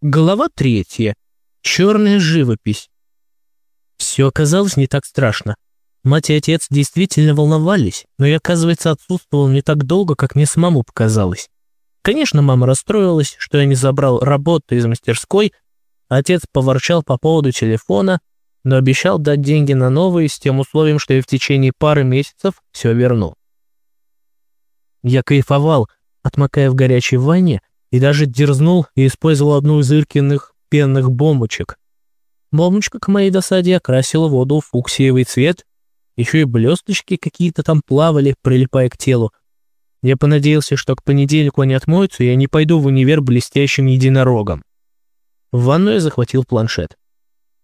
Глава третья. Черная живопись. Все оказалось не так страшно. Мать и отец действительно волновались, но я, оказывается, отсутствовал не так долго, как мне самому показалось. Конечно, мама расстроилась, что я не забрал работу из мастерской, отец поворчал по поводу телефона, но обещал дать деньги на новые с тем условием, что я в течение пары месяцев все верну. Я кайфовал, отмокая в горячей ванне, и даже дерзнул и использовал одну из Иркиных пенных бомбочек. Бомбочка к моей досаде окрасила воду в фуксиевый цвет, еще и блесточки какие-то там плавали, прилипая к телу. Я понадеялся, что к понедельнику они отмоются, и я не пойду в универ блестящим единорогом. В ванну я захватил планшет.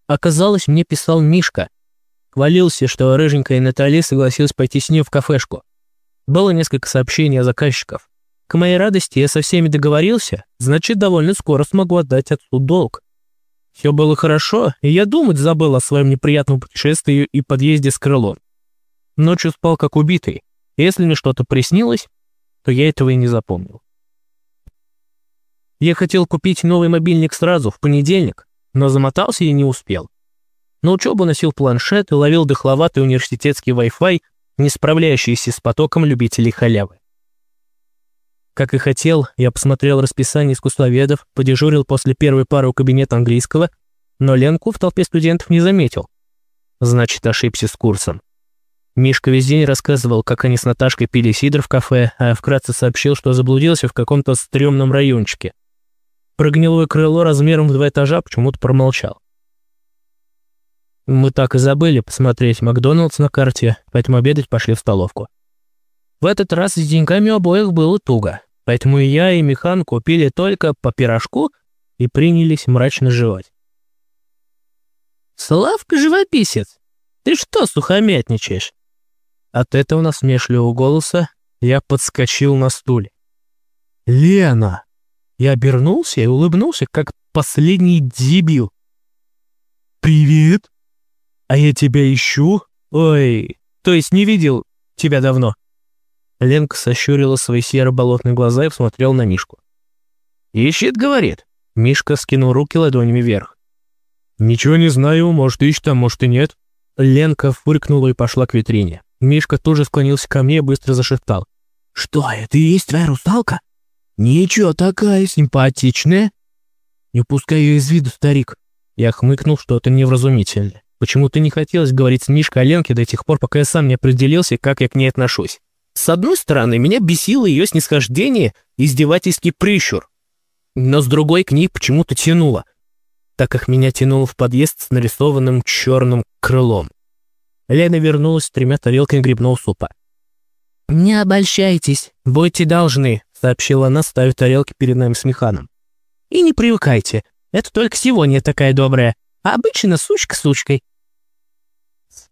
Оказалось, мне писал Мишка. Хвалился, что рыженькая Натали согласилась пойти с ним в кафешку. Было несколько сообщений о заказчиков. К моей радости я со всеми договорился, значит, довольно скоро смогу отдать отцу долг. Все было хорошо, и я думать забыл о своем неприятном путешествии и подъезде с крылом. Ночью спал как убитый. Если мне что-то приснилось, то я этого и не запомнил. Я хотел купить новый мобильник сразу, в понедельник, но замотался и не успел. На учебу носил планшет и ловил дохловатый университетский Wi-Fi, не справляющийся с потоком любителей халявы. Как и хотел, я посмотрел расписание искусствоведов, подежурил после первой пары у кабинета английского, но Ленку в толпе студентов не заметил. Значит, ошибся с курсом. Мишка весь день рассказывал, как они с Наташкой пили сидр в кафе, а вкратце сообщил, что заблудился в каком-то стрёмном райончике. Про гнилое крыло размером в два этажа почему-то промолчал. Мы так и забыли посмотреть Макдоналдс на карте, поэтому обедать пошли в столовку. В этот раз с деньгами у обоих было туго, поэтому и я, и Михан купили только по пирожку и принялись мрачно жевать. «Славка живописец, ты что сухомятничаешь?» От этого насмешливого голоса я подскочил на стуле. «Лена!» Я обернулся и улыбнулся, как последний дебил. «Привет!» «А я тебя ищу?» «Ой, то есть не видел тебя давно?» Ленка сощурила свои серо-болотные глаза и посмотрел на Мишку. «Ищет, говорит». Мишка скинул руки ладонями вверх. «Ничего не знаю, может, ищет, а может и нет». Ленка фыркнула и пошла к витрине. Мишка тоже склонился ко мне и быстро зашептал. «Что, это и есть твоя русалка? Ничего такая симпатичная». «Не упускай ее из виду, старик». Я хмыкнул что-то невразумительное. Почему-то не хотелось говорить с Мишкой о Ленке до тех пор, пока я сам не определился, как я к ней отношусь. С одной стороны, меня бесило ее снисхождение издевательский прищур. Но с другой к ней почему-то тянуло, так как меня тянуло в подъезд с нарисованным черным крылом. Лена вернулась с тремя тарелками грибного супа. «Не обольщайтесь, будьте должны», — сообщила она, ставя тарелки перед нами с Механом. «И не привыкайте, это только сегодня такая добрая, а обычно сучка сучкой».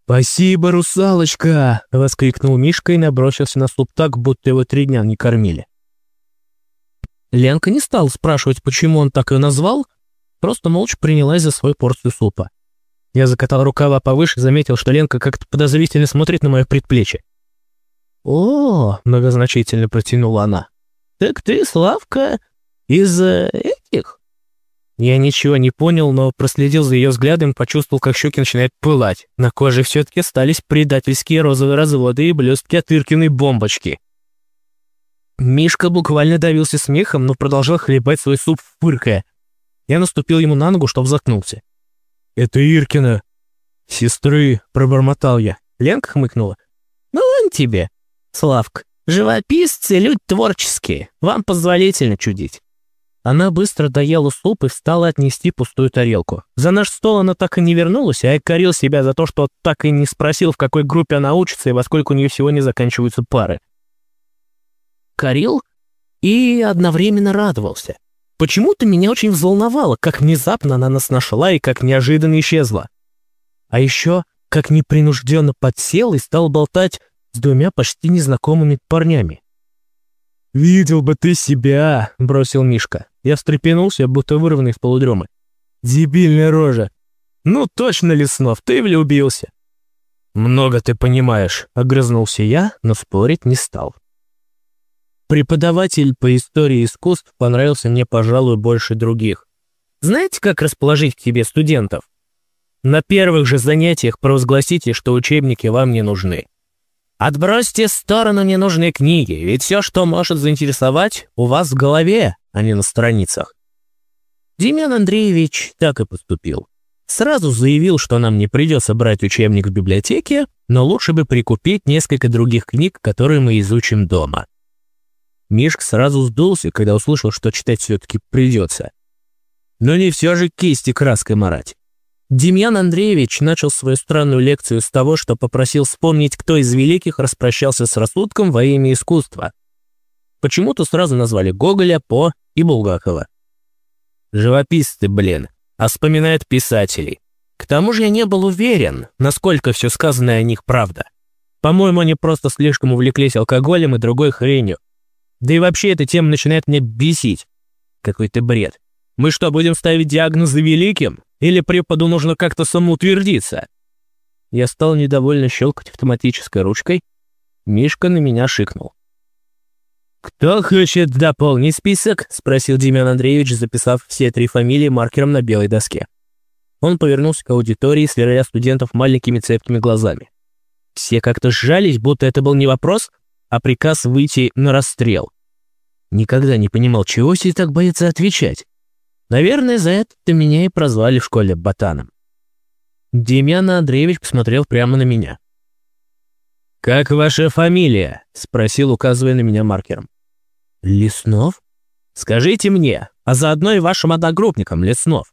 «Спасибо, русалочка!» — воскликнул Мишка и набросился на суп так, будто его три дня не кормили. Ленка не стала спрашивать, почему он так ее назвал, просто молча принялась за свою порцию супа. Я закатал рукава повыше и заметил, что Ленка как-то подозрительно смотрит на мое предплечье. «О!» — многозначительно протянула она. «Так ты, Славка, из э, этих?» Я ничего не понял, но проследил за ее взглядом, почувствовал, как щеки начинают пылать. На коже все-таки остались предательские розовые разводы и блестки от Иркиной бомбочки. Мишка буквально давился смехом, но продолжал хлебать свой суп, фыркая. Я наступил ему на ногу, чтоб заткнулся. «Это Иркина!» «Сестры!» — пробормотал я. Ленка хмыкнула. «Ну ладно тебе, Славка. Живописцы — люди творческие. Вам позволительно чудить. Она быстро доела суп и встала отнести пустую тарелку. За наш стол она так и не вернулась, а я корил себя за то, что так и не спросил, в какой группе она учится и во сколько у нее сегодня заканчиваются пары. Корил и одновременно радовался. Почему-то меня очень взволновало, как внезапно она нас нашла и как неожиданно исчезла. А еще, как непринужденно подсел и стал болтать с двумя почти незнакомыми парнями. «Видел бы ты себя!» — бросил Мишка. Я встрепенулся, будто вырванный из полудремы. «Дебильная рожа!» «Ну точно, Леснов, ты влюбился!» «Много ты понимаешь», — огрызнулся я, но спорить не стал. Преподаватель по истории искусств понравился мне, пожалуй, больше других. Знаете, как расположить к тебе студентов? На первых же занятиях провозгласите, что учебники вам не нужны. Отбросьте в сторону ненужные книги, ведь все, что может заинтересовать, у вас в голове, а не на страницах. Демьян Андреевич так и поступил. Сразу заявил, что нам не придется брать учебник в библиотеке, но лучше бы прикупить несколько других книг, которые мы изучим дома. Мишка сразу сдулся, когда услышал, что читать все-таки придется. Но не все же кисти краской марать. Демьян Андреевич начал свою странную лекцию с того, что попросил вспомнить, кто из великих распрощался с рассудком во имя искусства. Почему-то сразу назвали Гоголя, По и Булгакова. Живописцы, блин, а вспоминают писателей. К тому же я не был уверен, насколько все сказанное о них правда. По-моему, они просто слишком увлеклись алкоголем и другой хренью. Да и вообще эта тема начинает меня бесить. Какой-то бред. Мы что, будем ставить диагнозы великим? Или преподу нужно как-то самоутвердиться? Я стал недовольно щелкать автоматической ручкой. Мишка на меня шикнул. «Кто хочет дополнить список?» — спросил Демьян Андреевич, записав все три фамилии маркером на белой доске. Он повернулся к аудитории, сверля студентов маленькими цепкими глазами. Все как-то сжались, будто это был не вопрос, а приказ выйти на расстрел. Никогда не понимал, чего все так боятся отвечать. Наверное, за это меня и прозвали в школе ботаном. Демьян Андреевич посмотрел прямо на меня. «Как ваша фамилия?» — спросил, указывая на меня маркером. «Леснов?» «Скажите мне, а заодно и вашим одногруппникам, Леснов.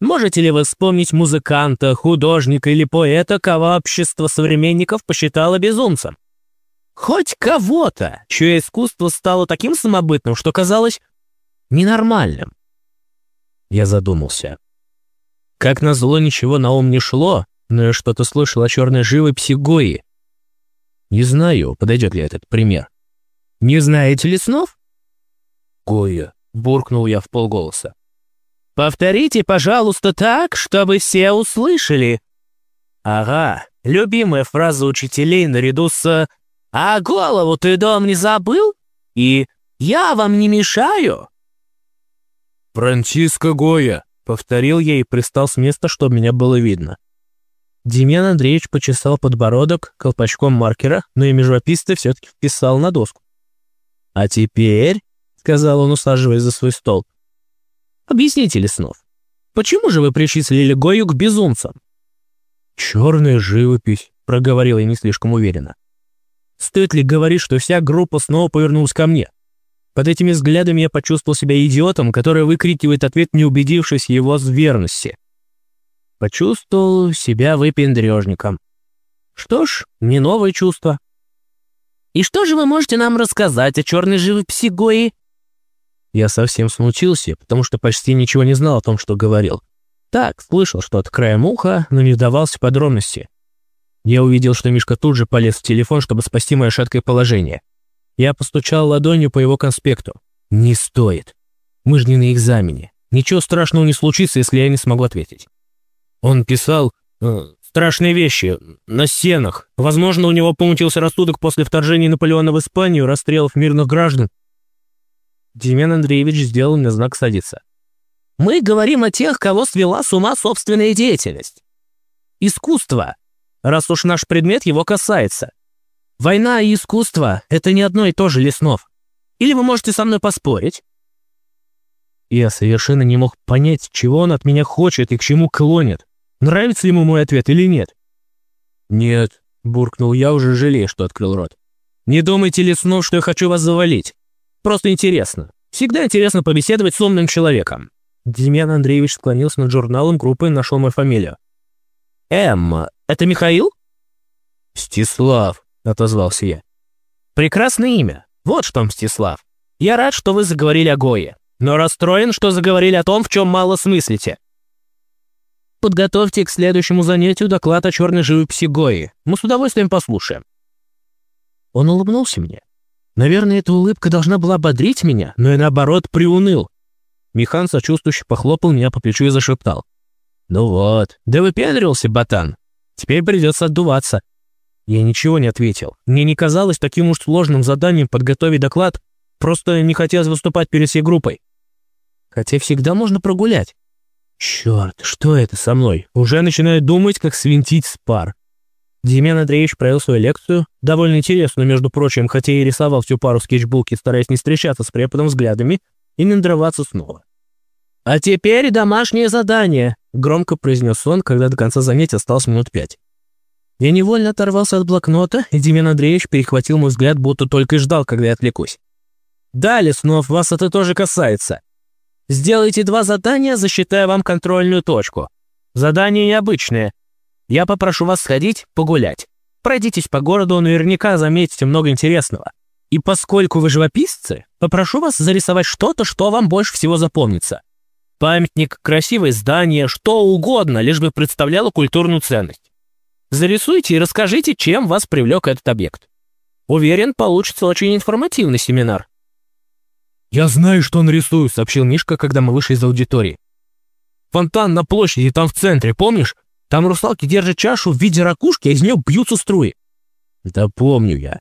Можете ли вы вспомнить музыканта, художника или поэта, кого общество современников посчитало безумцем? Хоть кого-то, чье искусство стало таким самобытным, что казалось ненормальным. Я задумался. Как назло, ничего на ум не шло, но я что-то слышал о черной живописи Гои. Не знаю, подойдет ли этот пример. Не знаете ли снов? Гоя, буркнул я в полголоса. Повторите, пожалуйста, так, чтобы все услышали. Ага, любимая фраза учителей наряду с «А голову ты дом не забыл?» и «Я вам не мешаю?» «Франциско Гоя», — повторил я и пристал с места, чтобы меня было видно. Демьян Андреевич почесал подбородок колпачком маркера, но и межвописто все-таки вписал на доску. «А теперь», — сказал он, усаживаясь за свой стол, — «объясните, Леснов, почему же вы причислили Гою к безумцам?» «Черная живопись», — проговорил я не слишком уверенно. «Стоит ли говорить, что вся группа снова повернулась ко мне?» Под этими взглядами я почувствовал себя идиотом, который выкрикивает ответ, не убедившись в его верности. Почувствовал себя выпендрежником. Что ж, не новое чувство. «И что же вы можете нам рассказать о черной живописи Гои?» Я совсем смутился, потому что почти ничего не знал о том, что говорил. Так, слышал что от края уха, но не вдавался в подробности. Я увидел, что Мишка тут же полез в телефон, чтобы спасти мое шаткое положение. Я постучал ладонью по его конспекту. «Не стоит. Мы же не на экзамене. Ничего страшного не случится, если я не смогу ответить». Он писал э, страшные вещи на стенах. Возможно, у него помутился рассудок после вторжения Наполеона в Испанию, расстрелов мирных граждан. Демьян Андреевич сделал мне знак садиться. «Мы говорим о тех, кого свела с ума собственная деятельность. Искусство, раз уж наш предмет его касается. Война и искусство — это не одно и то же, Леснов. Или вы можете со мной поспорить?» Я совершенно не мог понять, чего он от меня хочет и к чему клонит. Нравится ему мой ответ или нет? «Нет», — буркнул я, уже жалея, что открыл рот. «Не думайте, Леснов, что я хочу вас завалить. Просто интересно. Всегда интересно побеседовать с умным человеком». Демьян Андреевич склонился над журналом группы и нашел мою фамилию. «Эм, это Михаил?» «Стислав», — отозвался я. «Прекрасное имя. Вот что, Мстислав. Я рад, что вы заговорили о Гое, но расстроен, что заговорили о том, в чем мало смыслите. Подготовьте к следующему занятию доклад о черной живописи Гои. Мы с удовольствием послушаем». Он улыбнулся мне. Наверное, эта улыбка должна была бодрить меня, но и наоборот приуныл. Михан сочувствующе похлопал меня по плечу и зашептал. «Ну вот, да выпендрился, ботан. Теперь придется отдуваться. Я ничего не ответил. Мне не казалось таким уж сложным заданием подготовить доклад, просто не хотелось выступать перед всей группой. Хотя всегда можно прогулять. Черт, что это со мной? Уже начинаю думать, как свинтить с пар. Демьян Андреевич провел свою лекцию, довольно интересную, между прочим, хотя и рисовал всю пару скетчбуки, стараясь не встречаться с преподом взглядами и не надрываться снова. «А теперь домашнее задание», — громко произнес он, когда до конца занятия осталось минут пять. Я невольно оторвался от блокнота, и Демьян Андреевич перехватил мой взгляд, будто только и ждал, когда я отвлекусь. «Да, Леснов, вас это тоже касается. Сделайте два задания, засчитая вам контрольную точку. Задание необычное — я попрошу вас сходить погулять. Пройдитесь по городу, наверняка заметите много интересного. И поскольку вы живописцы, попрошу вас зарисовать что-то, что вам больше всего запомнится. Памятник, красивое здание, что угодно, лишь бы представляло культурную ценность. Зарисуйте и расскажите, чем вас привлек этот объект. Уверен, получится очень информативный семинар. «Я знаю, что нарисую», — сообщил Мишка, когда мы вышли из аудитории. «Фонтан на площади, там в центре, помнишь? Там русалки держат чашу в виде ракушки, а из нее бьются струи. Да помню я.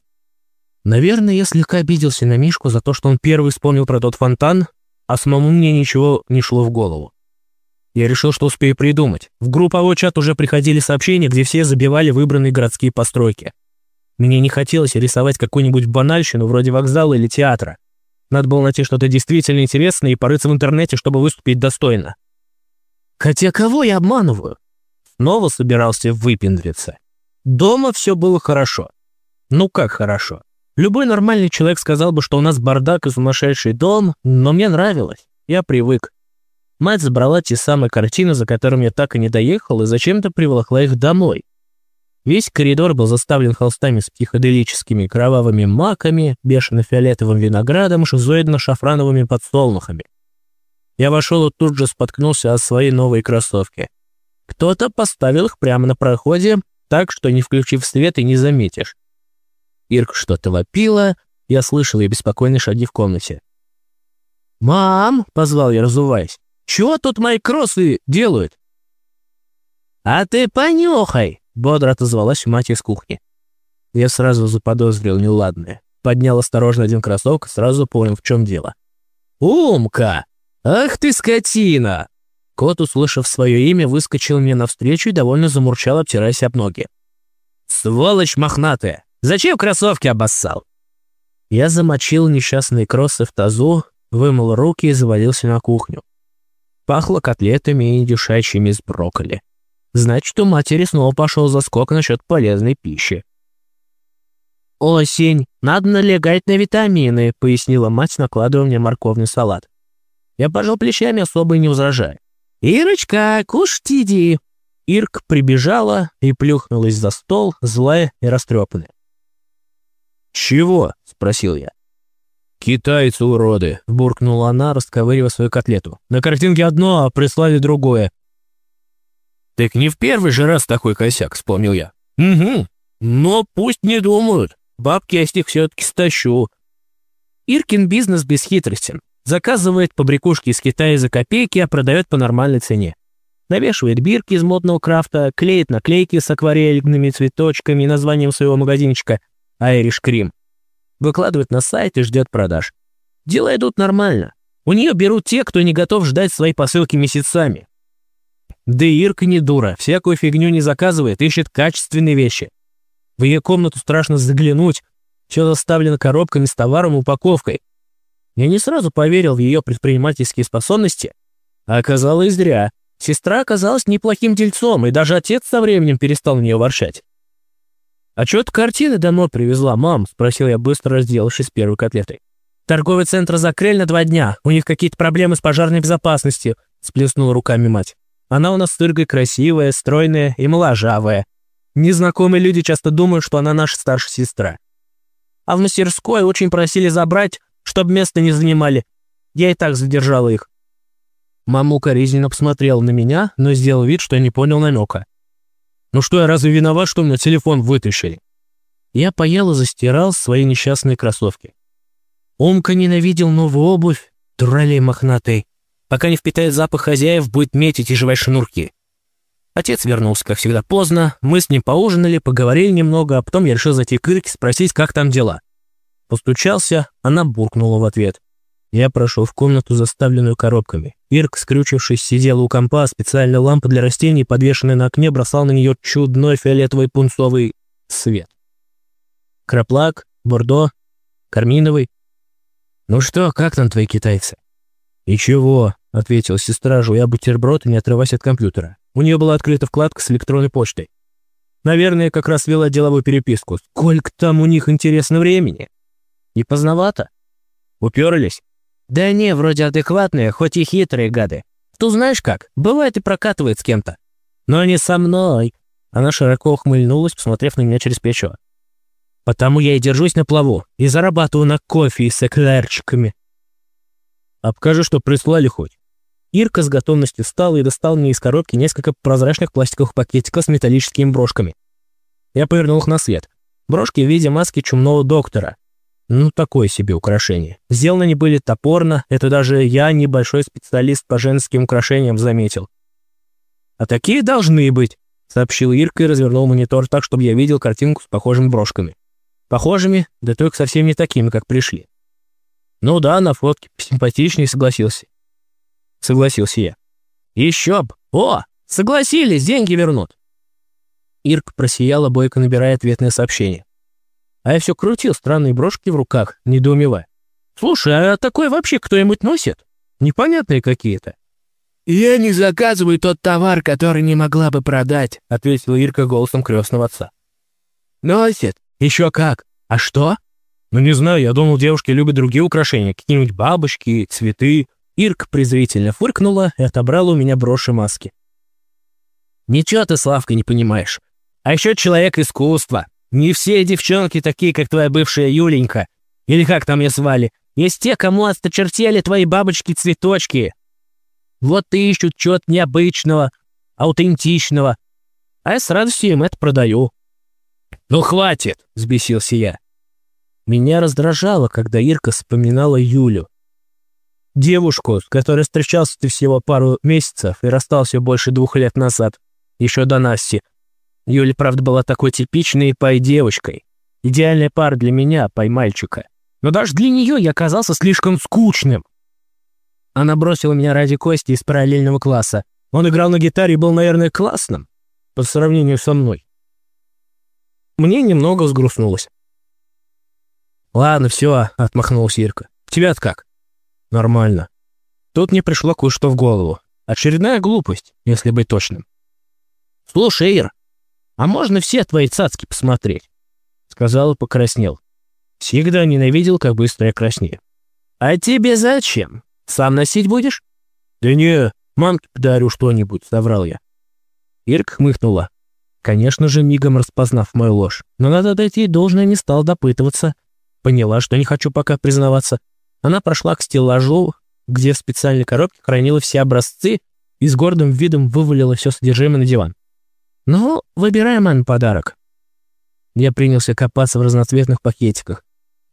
Наверное, я слегка обиделся на Мишку за то, что он первый вспомнил про тот фонтан, а самому мне ничего не шло в голову. Я решил, что успею придумать. В групповой чат уже приходили сообщения, где все забивали выбранные городские постройки. Мне не хотелось рисовать какую-нибудь банальщину вроде вокзала или театра. Надо было найти что-то действительно интересное и порыться в интернете, чтобы выступить достойно. Хотя кого я обманываю? снова собирался выпендриться. Дома все было хорошо. Ну как хорошо? Любой нормальный человек сказал бы, что у нас бардак и сумасшедший дом, но мне нравилось. Я привык. Мать забрала те самые картины, за которыми я так и не доехал, и зачем-то приволокла их домой. Весь коридор был заставлен холстами с психоделическими кровавыми маками, бешено-фиолетовым виноградом, шизоидно-шафрановыми подсолнухами. Я вошел и тут же споткнулся о свои новые кроссовки. Кто-то поставил их прямо на проходе, так что не включив свет и не заметишь. Ирк что-то вопила, я слышал ее беспокойные шаги в комнате. «Мам!» — позвал я, разуваясь. «Чего тут мои кроссы делают?» «А ты понюхай!» — бодро отозвалась мать из кухни. Я сразу заподозрил неладное. Поднял осторожно один кроссовок сразу понял, в чем дело. «Умка! Ах ты скотина! Кот, услышав свое имя, выскочил мне навстречу и довольно замурчал, обтираясь об ноги. «Сволочь мохнатая! Зачем кроссовки обоссал?» Я замочил несчастные кроссы в тазу, вымыл руки и завалился на кухню. Пахло котлетами и дешачьими с брокколи. Значит, у матери снова пошел заскок насчет полезной пищи. «Осень, надо налегать на витамины», — пояснила мать, накладывая мне морковный салат. Я пожал плечами, особо и не возражая. «Ирочка, кушать иди!» Ирк прибежала и плюхнулась за стол, злая и растрепанная. «Чего?» — спросил я. «Китайцы уроды!» — буркнула она, расковыривая свою котлету. «На картинке одно, а прислали другое». «Так не в первый же раз такой косяк», — вспомнил я. «Угу. Но пусть не думают. Бабки я с них все-таки стащу». Иркин бизнес бесхитростен. Заказывает побрякушки из Китая за копейки, а продает по нормальной цене. Навешивает бирки из модного крафта, клеит наклейки с акварельными цветочками и названием своего магазинчика «Айриш Крим». Выкладывает на сайт и ждет продаж. Дела идут нормально. У нее берут те, кто не готов ждать свои посылки месяцами. Да и Ирка не дура, всякую фигню не заказывает, ищет качественные вещи. В ее комнату страшно заглянуть, все заставлено коробками с товаром и упаковкой. Я не сразу поверил в ее предпринимательские способности, а оказалось зря. Сестра оказалась неплохим дельцом, и даже отец со временем перестал на нее ворчать. «А чё ты картины домой привезла, мам?» – спросил я, быстро разделавшись первой котлетой. «Торговый центр закрыли на два дня, у них какие-то проблемы с пожарной безопасностью», – сплеснула руками мать. «Она у нас с Иргой красивая, стройная и моложавая. Незнакомые люди часто думают, что она наша старшая сестра. А в мастерской очень просили забрать, чтобы место не занимали. Я и так задержала их». Мама укоризненно посмотрела на меня, но сделал вид, что не понял намека. «Ну что, я разве виноват, что у меня телефон вытащили?» Я поел и застирал свои несчастные кроссовки. Умка ненавидел новую обувь, дуралей мохнатый. Пока не впитает запах хозяев, будет метить и жевать шнурки. Отец вернулся, как всегда, поздно. Мы с ним поужинали, поговорили немного, а потом я решил зайти к Ирке спросить, как там дела. Постучался, она буркнула в ответ. Я прошел в комнату, заставленную коробками. Ирк, скрючившись, сидела у компа, а специальная лампа для растений, подвешенная на окне, бросала на нее чудной фиолетовый пунцовый свет. Краплак, бордо, карминовый. «Ну что, как там твои китайцы?» «Ничего», — ответила сестра, жуя бутерброд и не отрываясь от компьютера. У нее была открыта вкладка с электронной почтой. Наверное, как раз вела деловую переписку. Сколько там у них интересно времени? Не поздновато? Уперлись? Да не, вроде адекватные, хоть и хитрые гады. Ты знаешь как, бывает и прокатывает с кем-то. Но не со мной. Она широко ухмыльнулась, посмотрев на меня через плечо. Потому я и держусь на плаву, и зарабатываю на кофе с эклерчиками. Обкажи, что прислали хоть. Ирка с готовностью встала и достала мне из коробки несколько прозрачных пластиковых пакетиков с металлическими брошками. Я повернул их на свет. Брошки в виде маски чумного доктора. Ну, такое себе украшение. Сделаны они были топорно, это даже я, небольшой специалист по женским украшениям, заметил. «А такие должны быть», — сообщил Ирка и развернул монитор так, чтобы я видел картинку с похожими брошками. Похожими, да только совсем не такими, как пришли. Ну да, на фотке симпатичнее согласился. Согласился я. Еще б! О, согласились, деньги вернут. Ирк просияла, бойко набирая ответное сообщение. А я все крутил странные брошки в руках, недоумевая. «Слушай, а такое вообще кто-нибудь носит? Непонятные какие-то». «Я не заказываю тот товар, который не могла бы продать», — ответила Ирка голосом крестного отца. «Носит? Еще как. А что?» «Ну не знаю, я думал, девушки любят другие украшения, какие-нибудь бабочки, цветы». Ирк презрительно фыркнула и отобрала у меня броши маски. «Ничего ты, Славка, не понимаешь. А еще человек искусства. Не все девчонки такие, как твоя бывшая Юленька. Или как там ее звали. Есть те, кому осточертели твои бабочки-цветочки. Вот ты ищут чего-то необычного, аутентичного. А я с радостью им это продаю». «Ну хватит!» — взбесился я. Меня раздражало, когда Ирка вспоминала Юлю. Девушку, с которой встречался ты всего пару месяцев и расстался больше двух лет назад, еще до Насти. Юля, правда, была такой типичной пай-девочкой. Идеальная пара для меня, пай-мальчика. Но даже для нее я оказался слишком скучным. Она бросила меня ради Кости из параллельного класса. Он играл на гитаре и был, наверное, классным по сравнению со мной. Мне немного взгрустнулось. «Ладно, все», — отмахнулась Ирка. «Тебя-то как?» Нормально. Тут мне пришло кое-что в голову. Очередная глупость, если быть точным. «Слушай, Ир, а можно все твои цацки посмотреть?» Сказал и покраснел. Всегда ненавидел, как быстро я краснею. «А тебе зачем? Сам носить будешь?» «Да не, мамке подарю что-нибудь», — соврал я. Ирка хмыкнула. Конечно же, мигом распознав мою ложь. Но надо дать ей должное, не стал допытываться. Поняла, что не хочу пока признаваться. Она прошла к стеллажу, где в специальной коробке хранила все образцы и с гордым видом вывалила все содержимое на диван. «Ну, выбирай, ман, подарок». Я принялся копаться в разноцветных пакетиках.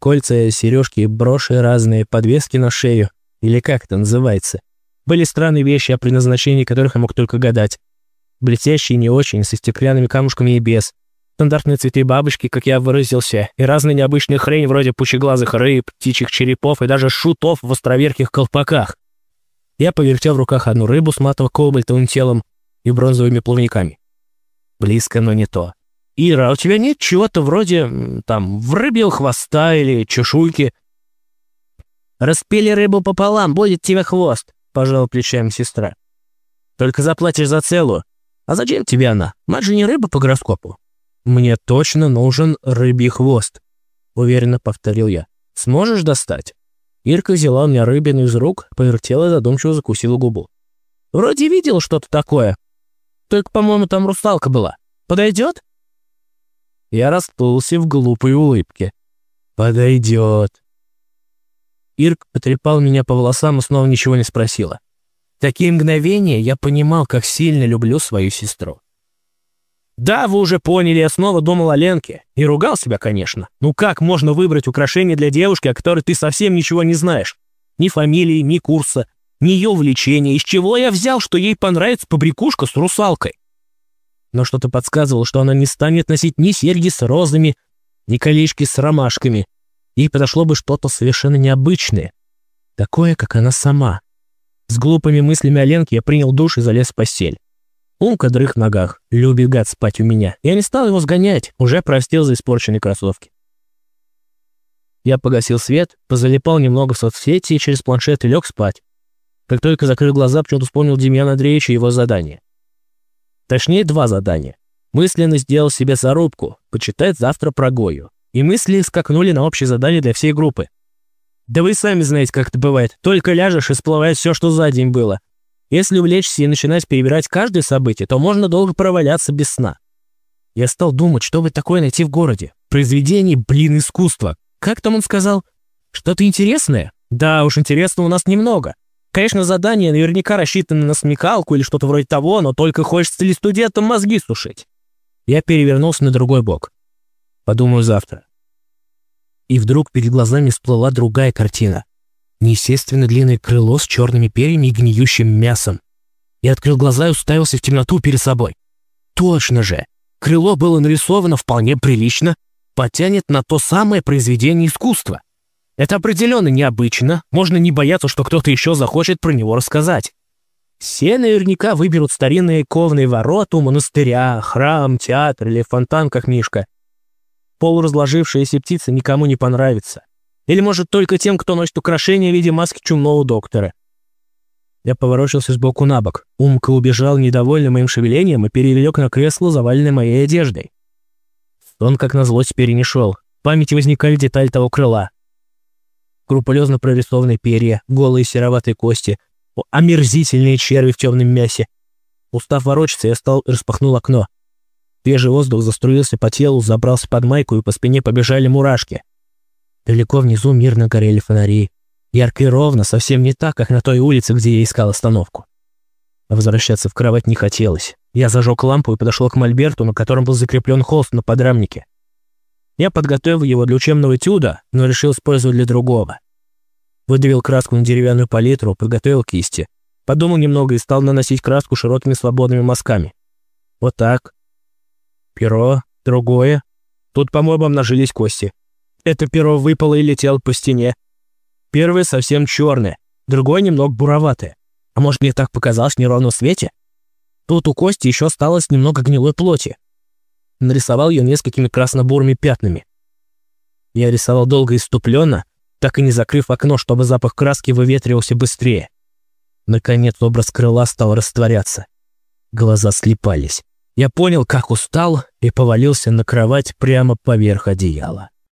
Кольца, сережки, броши, разные подвески на шею, или как это называется. Были странные вещи, о предназначении которых я мог только гадать. Блестящие не очень, со стеклянными камушками и без стандартные цветы бабочки, как я выразился, и разные необычные хрень вроде пучеглазых рыб, птичьих черепов и даже шутов в островерхих колпаках. Я повертел в руках одну рыбу с матово-кобальтовым телом и бронзовыми плавниками. Близко, но не то. «Ира, а у тебя нет чего-то вроде, там, в рыбьего хвоста или чешуйки?» «Распили рыбу пополам, будет тебе хвост», — пожала плечами сестра. «Только заплатишь за целую. А зачем тебе она? Мать же не рыба по гороскопу». «Мне точно нужен рыбий хвост», — уверенно повторил я. «Сможешь достать?» Ирка взяла у меня рыбину из рук, повертела и задумчиво закусила губу. «Вроде видел что-то такое. Только, по-моему, там русалка была. Подойдет?» Я расплылся в глупой улыбке. «Подойдет». Ирка потрепал меня по волосам и снова ничего не спросила. Такие мгновения я понимал, как сильно люблю свою сестру. Да, вы уже поняли, я снова думал о Ленке. И ругал себя, конечно. Ну как можно выбрать украшение для девушки, о которой ты совсем ничего не знаешь? Ни фамилии, ни курса, ни ее увлечения. Из чего я взял, что ей понравится побрякушка с русалкой? Но что-то подсказывало, что она не станет носить ни серьги с розами, ни колечки с ромашками. Ей подошло бы что-то совершенно необычное. такое, как она сама. С глупыми мыслями о Ленке я принял душ и залез в постель. Умка дрых в ногах, любит гад спать у меня. Я не стал его сгонять, уже простил за испорченные кроссовки. Я погасил свет, позалипал немного в соцсети и через планшет лег спать. Как только закрыл глаза, почему-то вспомнил Демьяна Андреевича и его задание. Точнее, два задания. Мысленно сделал себе зарубку, почитать завтра про Гою. И мысли скакнули на общее задание для всей группы. Да вы сами знаете, как это бывает. Только ляжешь и всплывает все, что за день было. Если увлечься и начинать перебирать каждое событие, то можно долго проваляться без сна. Я стал думать, что бы такое найти в городе. Произведение, блин, искусства. Как там он сказал? Что-то интересное? Да уж, интересного у нас немного. Конечно, задание наверняка рассчитано на смекалку или что-то вроде того, но только хочется ли студентам мозги сушить. Я перевернулся на другой бок. Подумаю завтра. И вдруг перед глазами всплыла другая картина. Неестественно длинное крыло с черными перьями и гниющим мясом. Я открыл глаза и уставился в темноту перед собой. Точно же! Крыло было нарисовано вполне прилично, потянет на то самое произведение искусства. Это определенно необычно, можно не бояться, что кто-то еще захочет про него рассказать. Все наверняка выберут старинные ковные ворота у монастыря, храм, театр или фонтан, как Мишка. Полуразложившаяся птица никому не понравится. Или, может, только тем, кто носит украшения в виде маски чумного доктора. Я поворочился сбоку на бок. Умка убежал, недовольный моим шевелением, и перелег на кресло, заваленное моей одеждой. Он, как назло, теперь не шел. В памяти возникали детали того крыла. Крупулезно прорисованные перья, голые сероватые кости, омерзительные черви в темном мясе. Устав ворочаться, я стал распахнул окно. Свежий воздух заструился по телу, забрался под майку, и по спине побежали мурашки. Далеко внизу мирно горели фонари. Ярко и ровно, совсем не так, как на той улице, где я искал остановку. возвращаться в кровать не хотелось. Я зажег лампу и подошел к мольберту, на котором был закреплен холст на подрамнике. Я подготовил его для учебного этюда, но решил использовать для другого. Выдавил краску на деревянную палитру, подготовил кисти. Подумал немного и стал наносить краску широкими свободными мазками. Вот так. Перо, другое. Тут, по-моему, обнажились кости. Это перо выпало и летело по стене. Первое совсем черное, другое немного буроватое. А может, мне так показалось в неровном свете? Тут у Кости еще осталось немного гнилой плоти. Нарисовал ее несколькими красно-бурыми пятнами. Я рисовал долго и иступленно, так и не закрыв окно, чтобы запах краски выветривался быстрее. Наконец образ крыла стал растворяться. Глаза слепались. Я понял, как устал, и повалился на кровать прямо поверх одеяла.